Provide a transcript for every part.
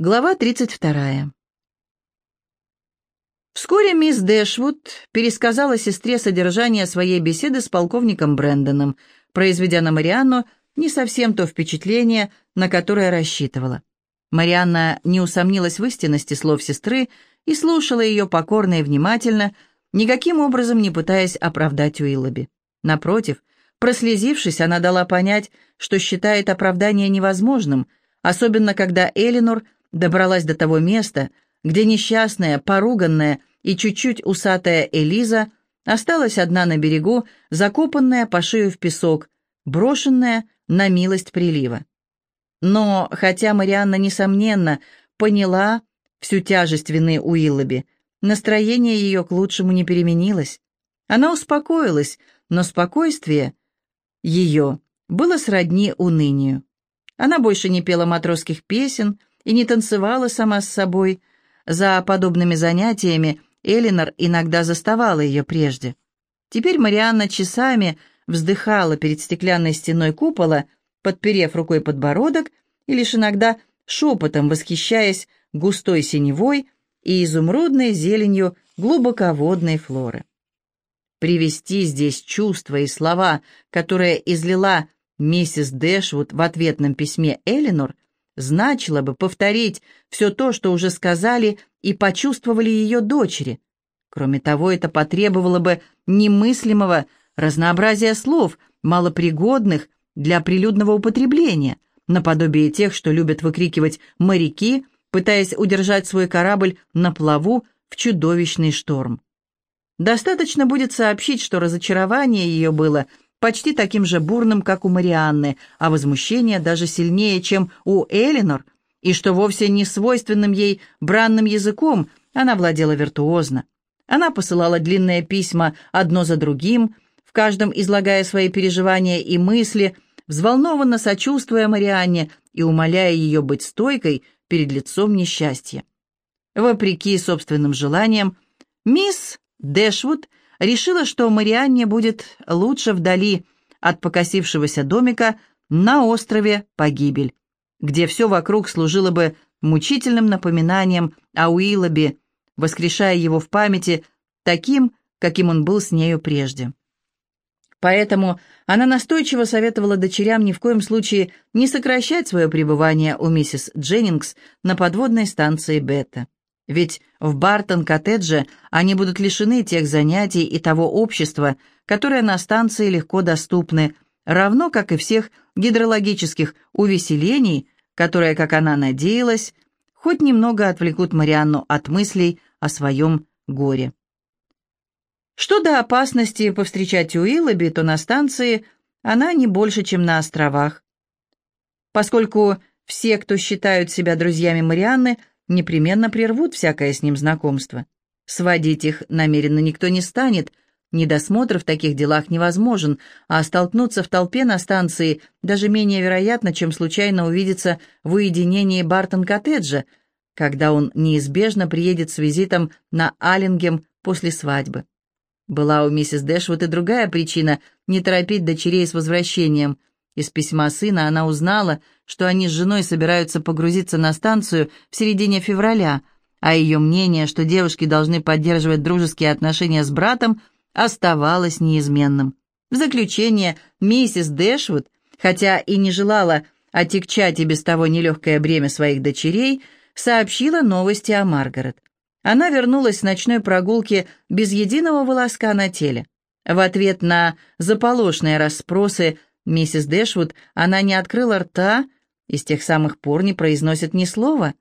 Глава 32. Вскоре мисс Дэшвуд пересказала сестре содержание своей беседы с полковником Брэндоном, произведя на Марианну не совсем то впечатление, на которое рассчитывала. Марианна не усомнилась в истинности слов сестры и слушала ее покорно и внимательно, никаким образом не пытаясь оправдать Уиллоби. Напротив, прослезившись, она дала понять, что считает оправдание невозможным, особенно когда Элинор – добралась до того места, где несчастная, поруганная и чуть-чуть усатая Элиза осталась одна на берегу, закопанная по шею в песок, брошенная на милость прилива. Но, хотя Марианна, несомненно, поняла всю тяжесть вины Уиллоби, настроение ее к лучшему не переменилось. Она успокоилась, но спокойствие ее было сродни унынию. Она больше не пела матросских песен, и не танцевала сама с собой. За подобными занятиями Элинор иногда заставала ее прежде. Теперь Марианна часами вздыхала перед стеклянной стеной купола, подперев рукой подбородок и лишь иногда шепотом восхищаясь густой синевой и изумрудной зеленью глубоководной флоры. Привести здесь чувства и слова, которые излила миссис Дэшвуд в ответном письме Элинор – значило бы повторить все то, что уже сказали и почувствовали ее дочери. Кроме того, это потребовало бы немыслимого разнообразия слов, малопригодных для прилюдного употребления, наподобие тех, что любят выкрикивать моряки, пытаясь удержать свой корабль на плаву в чудовищный шторм. Достаточно будет сообщить, что разочарование ее было – почти таким же бурным, как у Марианны, а возмущение даже сильнее, чем у Элинор, и что вовсе не свойственным ей бранным языком она владела виртуозно. Она посылала длинные письма одно за другим, в каждом излагая свои переживания и мысли, взволнованно сочувствуя Марианне и умоляя ее быть стойкой перед лицом несчастья. Вопреки собственным желаниям, мисс Дэшвуд решила, что Марианне будет лучше вдали от покосившегося домика на острове Погибель, где все вокруг служило бы мучительным напоминанием о Уиллобе, воскрешая его в памяти таким, каким он был с нею прежде. Поэтому она настойчиво советовала дочерям ни в коем случае не сокращать свое пребывание у миссис Дженнингс на подводной станции Бетта. Ведь в Бартон-коттедже они будут лишены тех занятий и того общества, которое на станции легко доступны, равно как и всех гидрологических увеселений, которые, как она надеялась, хоть немного отвлекут Марианну от мыслей о своем горе. Что до опасности повстречать Уиллоби, то на станции она не больше, чем на островах. Поскольку все, кто считают себя друзьями Марианны, непременно прервут всякое с ним знакомство. Сводить их намеренно никто не станет, недосмотр в таких делах невозможен, а столкнуться в толпе на станции даже менее вероятно, чем случайно увидеться в уединении Бартон-коттеджа, когда он неизбежно приедет с визитом на Аллингем после свадьбы. Была у миссис Дэшвуд и другая причина не торопить дочерей с возвращением. Из письма сына она узнала, что они с женой собираются погрузиться на станцию в середине февраля, а ее мнение, что девушки должны поддерживать дружеские отношения с братом, оставалось неизменным. В заключение, миссис Дэшвуд, хотя и не желала отягчать и без того нелегкое бремя своих дочерей, сообщила новости о Маргарет. Она вернулась с ночной прогулки без единого волоска на теле. В ответ на заполошные расспросы Миссис Дэшвуд, она не открыла рта и с тех самых пор не произносит ни слова.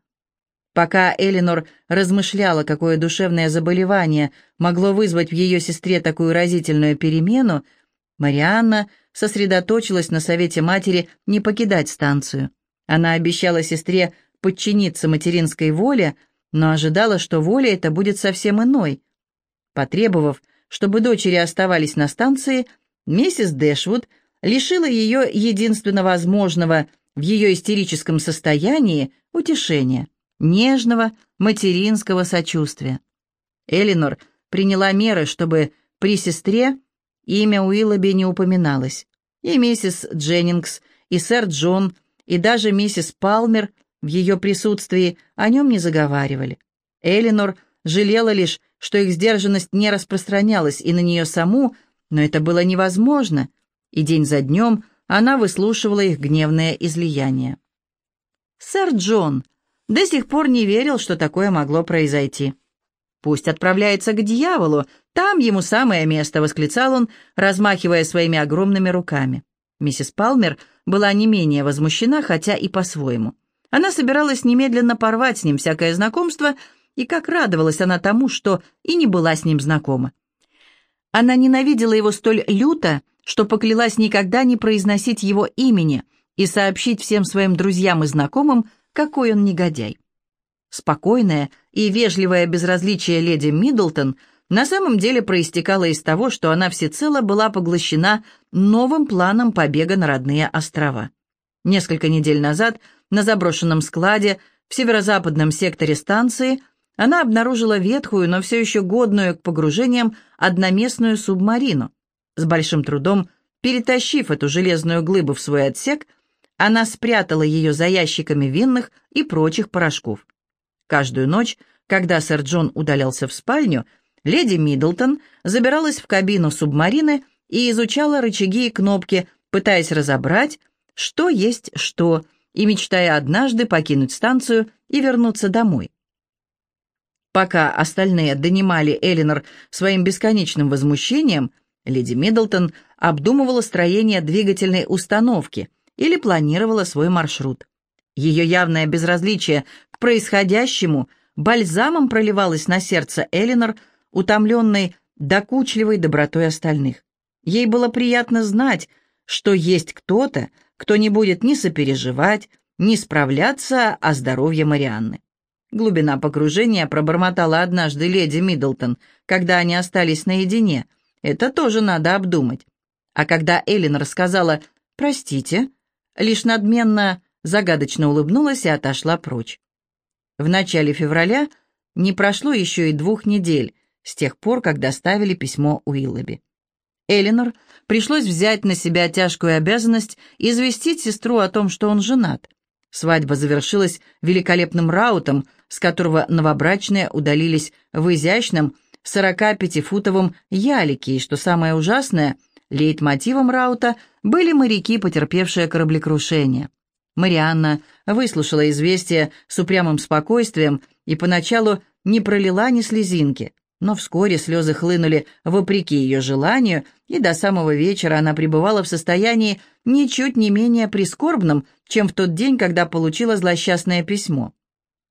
Пока Элинор размышляла, какое душевное заболевание могло вызвать в ее сестре такую разительную перемену, Марианна сосредоточилась на совете матери не покидать станцию. Она обещала сестре подчиниться материнской воле, но ожидала, что воля эта будет совсем иной. Потребовав, чтобы дочери оставались на станции, миссис Дэшвуд лишила ее единственно возможного в ее истерическом состоянии утешения, нежного материнского сочувствия. Элинор приняла меры, чтобы при сестре имя Уиллоби не упоминалось. И миссис Дженнингс, и сэр Джон, и даже миссис Палмер В ее присутствии о нем не заговаривали. Элинор жалела лишь, что их сдержанность не распространялась и на нее саму, но это было невозможно, и день за днем она выслушивала их гневное излияние. Сэр Джон до сих пор не верил, что такое могло произойти. «Пусть отправляется к дьяволу, там ему самое место», — восклицал он, размахивая своими огромными руками. Миссис Палмер была не менее возмущена, хотя и по-своему. Она собиралась немедленно порвать с ним всякое знакомство, и как радовалась она тому, что и не была с ним знакома. Она ненавидела его столь люто, что поклялась никогда не произносить его имени и сообщить всем своим друзьям и знакомым, какой он негодяй. Спокойное и вежливое безразличие леди Миддлтон на самом деле проистекало из того, что она всецело была поглощена новым планом побега на родные острова. Несколько недель назад на заброшенном складе в северо-западном секторе станции она обнаружила ветхую, но все еще годную к погружениям одноместную субмарину. С большим трудом, перетащив эту железную глыбу в свой отсек, она спрятала ее за ящиками винных и прочих порошков. Каждую ночь, когда сэр Джон удалялся в спальню, леди Миддлтон забиралась в кабину субмарины и изучала рычаги и кнопки, пытаясь разобрать, что есть что, и мечтая однажды покинуть станцию и вернуться домой. Пока остальные донимали Элинор своим бесконечным возмущением, леди Миддлтон обдумывала строение двигательной установки или планировала свой маршрут. Ее явное безразличие к происходящему бальзамом проливалось на сердце Элинор, утомленной докучливой добротой остальных. Ей было приятно знать, что есть кто-то, кто не будет ни сопереживать, ни справляться о здоровье Марианны. Глубина погружения пробормотала однажды леди Миддлтон, когда они остались наедине. Это тоже надо обдумать. А когда Эллен рассказала «простите», лишь надменно загадочно улыбнулась и отошла прочь. В начале февраля не прошло еще и двух недель с тех пор, как доставили письмо Уиллоби. Элинор пришлось взять на себя тяжкую обязанность известить сестру о том, что он женат. Свадьба завершилась великолепным раутом, с которого новобрачные удалились в изящном 45-футовом ялике, и, что самое ужасное, лейтмотивом раута были моряки, потерпевшие кораблекрушение. Марианна выслушала известие с упрямым спокойствием и поначалу не пролила ни слезинки, но вскоре слезы хлынули вопреки ее желанию, и до самого вечера она пребывала в состоянии ничуть не менее прискорбном, чем в тот день, когда получила злосчастное письмо.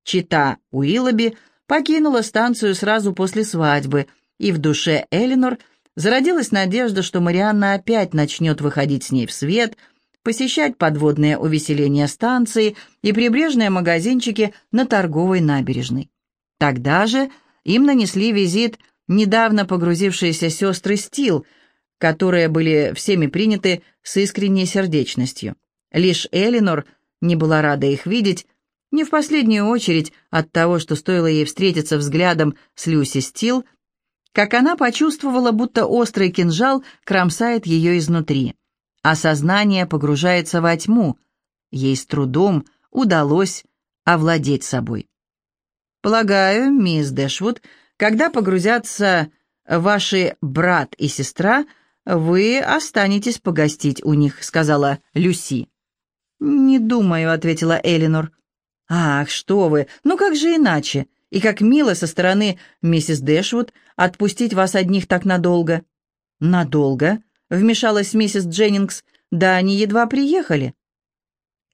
Чита Уиллоби покинула станцию сразу после свадьбы, и в душе Элинор зародилась надежда, что Марианна опять начнет выходить с ней в свет – посещать подводные увеселения станции и прибрежные магазинчики на торговой набережной. Тогда же им нанесли визит недавно погрузившиеся сестры Стил, которые были всеми приняты с искренней сердечностью. Лишь Элинор не была рада их видеть, не в последнюю очередь от того, что стоило ей встретиться взглядом с Люси Стил, как она почувствовала, будто острый кинжал кромсает ее изнутри а сознание погружается во тьму. Ей с трудом удалось овладеть собой. Полагаю, мисс Дэшвуд, когда погрузятся ваши брат и сестра, вы останетесь погостить у них, сказала Люси. Не думаю, ответила Элинор. Ах, что вы, ну как же иначе? И как мило со стороны миссис Дэшвуд отпустить вас одних так надолго. Надолго? вмешалась миссис Дженнингс. «Да они едва приехали».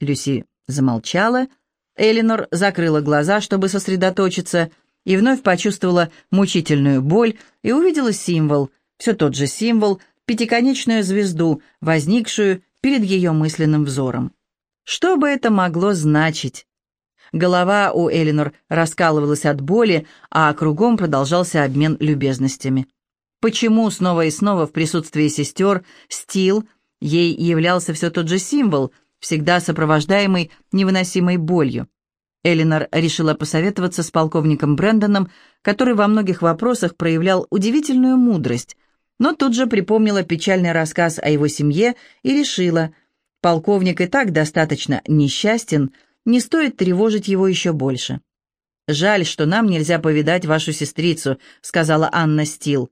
Люси замолчала. Элинор закрыла глаза, чтобы сосредоточиться, и вновь почувствовала мучительную боль и увидела символ, все тот же символ, пятиконечную звезду, возникшую перед ее мысленным взором. Что бы это могло значить? Голова у Элинор раскалывалась от боли, а кругом продолжался обмен любезностями. Почему снова и снова в присутствии сестер стил ей являлся все тот же символ, всегда сопровождаемый невыносимой болью? Элинор решила посоветоваться с полковником Брэндоном, который во многих вопросах проявлял удивительную мудрость, но тут же припомнила печальный рассказ о его семье и решила, полковник и так достаточно несчастен, не стоит тревожить его еще больше. «Жаль, что нам нельзя повидать вашу сестрицу», — сказала Анна Стил.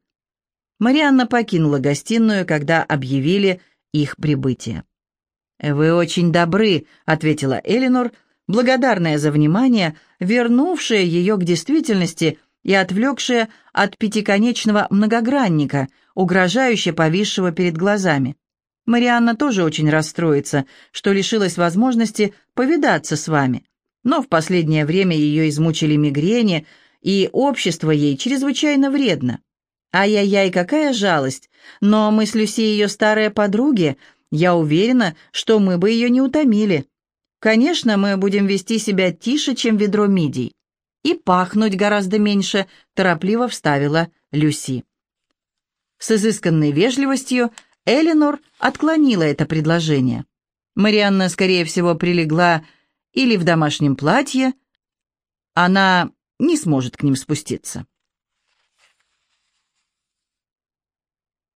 Марианна покинула гостиную, когда объявили их прибытие. «Вы очень добры», — ответила Элинор, благодарная за внимание, вернувшая ее к действительности и отвлекшая от пятиконечного многогранника, угрожающе повисшего перед глазами. Марианна тоже очень расстроится, что лишилась возможности повидаться с вами. Но в последнее время ее измучили мигрени, и общество ей чрезвычайно вредно. Ай-яй-яй, какая жалость! Но мы с Люси ее старые подруги, я уверена, что мы бы ее не утомили. Конечно, мы будем вести себя тише, чем ведро мидий. И пахнуть гораздо меньше, торопливо вставила Люси. С изысканной вежливостью Эленор отклонила это предложение. Марианна, скорее всего, прилегла или в домашнем платье, она не сможет к ним спуститься.